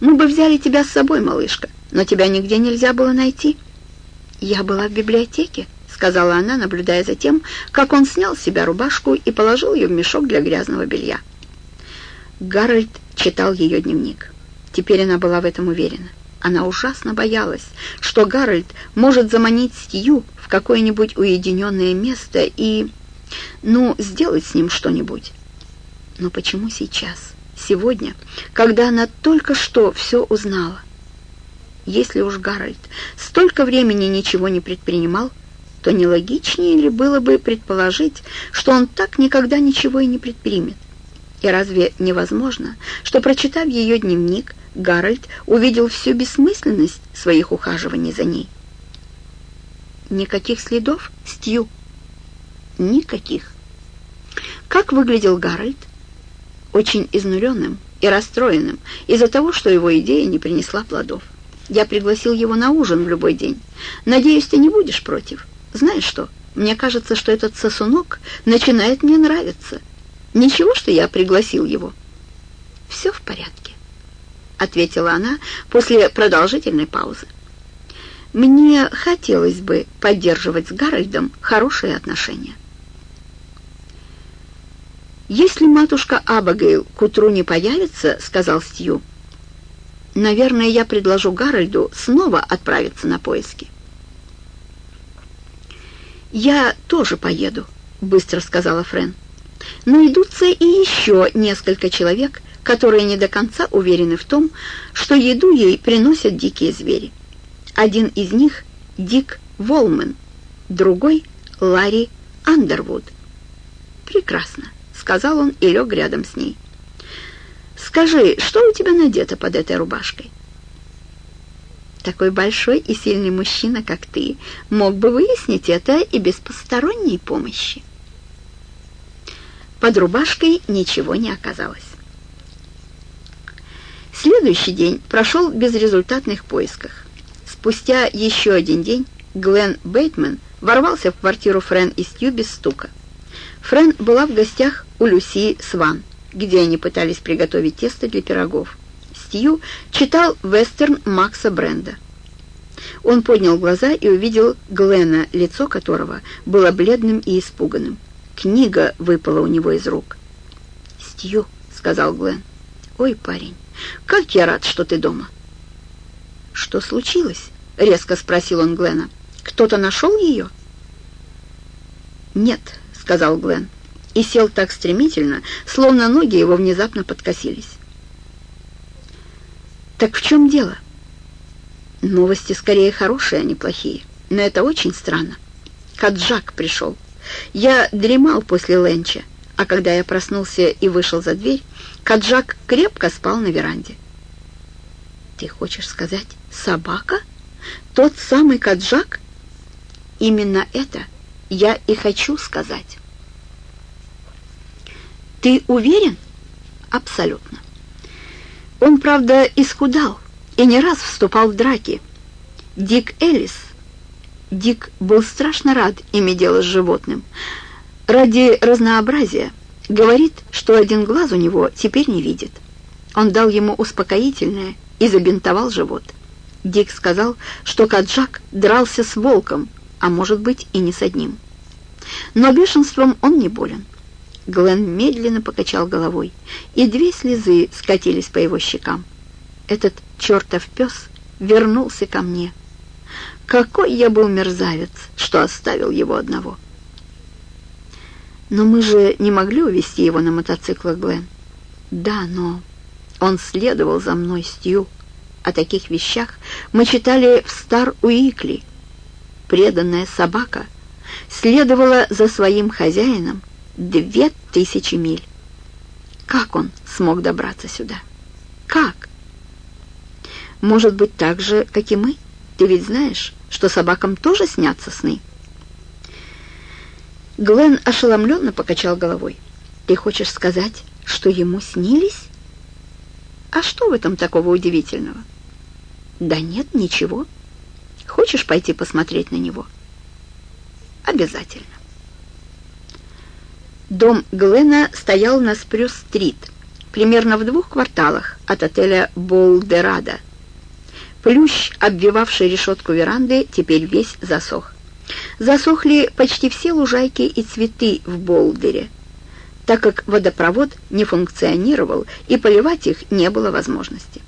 Мы бы взяли тебя с собой, малышка, но тебя нигде нельзя было найти». «Я была в библиотеке», — сказала она, наблюдая за тем, как он снял с себя рубашку и положил ее в мешок для грязного белья. Гарольд читал ее дневник. Теперь она была в этом уверена. Она ужасно боялась, что Гарольд может заманить Стью в какое-нибудь уединенное место и, ну, сделать с ним что-нибудь. Но почему сейчас, сегодня, когда она только что все узнала? Если уж Гарольд столько времени ничего не предпринимал, то не логичнее ли было бы предположить, что он так никогда ничего и не предпримет? И разве невозможно, что, прочитав ее дневник, Гарольд увидел всю бессмысленность своих ухаживаний за ней? Никаких следов, Стью? Никаких. Как выглядел Гарольд? Очень изнуренным и расстроенным из-за того, что его идея не принесла плодов. Я пригласил его на ужин в любой день. Надеюсь, ты не будешь против. Знаешь что, мне кажется, что этот сосунок начинает мне нравиться. Ничего, что я пригласил его. Все в порядке, ответила она после продолжительной паузы. Мне хотелось бы поддерживать с Гарольдом хорошие отношения. «Если матушка Абагейл к утру не появится, — сказал Стью, — наверное, я предложу Гарольду снова отправиться на поиски». «Я тоже поеду», — быстро сказала Френ. «Но идутся и еще несколько человек, которые не до конца уверены в том, что еду ей приносят дикие звери. Один из них — Дик Волмен, другой — Ларри Андервуд. Прекрасно, сказал он и лег рядом с ней. Скажи, что у тебя надето под этой рубашкой? Такой большой и сильный мужчина, как ты, мог бы выяснить это и без посторонней помощи. Под рубашкой ничего не оказалось. Следующий день прошел в безрезультатных поисках. Спустя еще один день Глен Бейтман ворвался в квартиру Френ и Стью без стука. Френ была в гостях у Люси Сван, где они пытались приготовить тесто для пирогов. Стью читал вестерн Макса Бренда. Он поднял глаза и увидел Глена, лицо которого было бледным и испуганным. Книга выпала у него из рук. «Стью», — сказал Глен. «Ой, парень, как я рад, что ты дома». «Что случилось?» — резко спросил он Глена. «Кто-то нашел ее?» «Нет», — сказал Глен, и сел так стремительно, словно ноги его внезапно подкосились. «Так в чем дело?» «Новости скорее хорошие, а не плохие, но это очень странно. Каджак пришел. Я дремал после ленча, а когда я проснулся и вышел за дверь, Каджак крепко спал на веранде. «Ты хочешь сказать, собака? Тот самый Каджак?» «Именно это я и хочу сказать». «Ты уверен?» «Абсолютно». Он, правда, исхудал и не раз вступал в драки. Дик Эллис. Дик был страшно рад иметь дело с животным. Ради разнообразия говорит, что один глаз у него теперь не видит. Он дал ему успокоительное и забинтовал живот. Дик сказал, что Каджак дрался с волком, а может быть и не с одним. Но бешенством он не болен. Глен медленно покачал головой, и две слезы скатились по его щекам. Этот чертов пес вернулся ко мне. Какой я был мерзавец, что оставил его одного. Но мы же не могли увезти его на мотоциклах, Глен. Да, но он следовал за мной, Стью. О таких вещах мы читали в Стар Уикли. Преданная собака следовала за своим хозяином, Две тысячи миль. Как он смог добраться сюда? Как? Может быть, так же, как и мы? Ты ведь знаешь, что собакам тоже снятся сны? Глен ошеломленно покачал головой. Ты хочешь сказать, что ему снились? А что в этом такого удивительного? Да нет, ничего. Хочешь пойти посмотреть на него? Обязательно. Дом Глена стоял на Спрюс-стрит, примерно в двух кварталах от отеля «Болдерадо». Плющ, обвивавший решетку веранды, теперь весь засох. Засохли почти все лужайки и цветы в Болдере, так как водопровод не функционировал и поливать их не было возможности.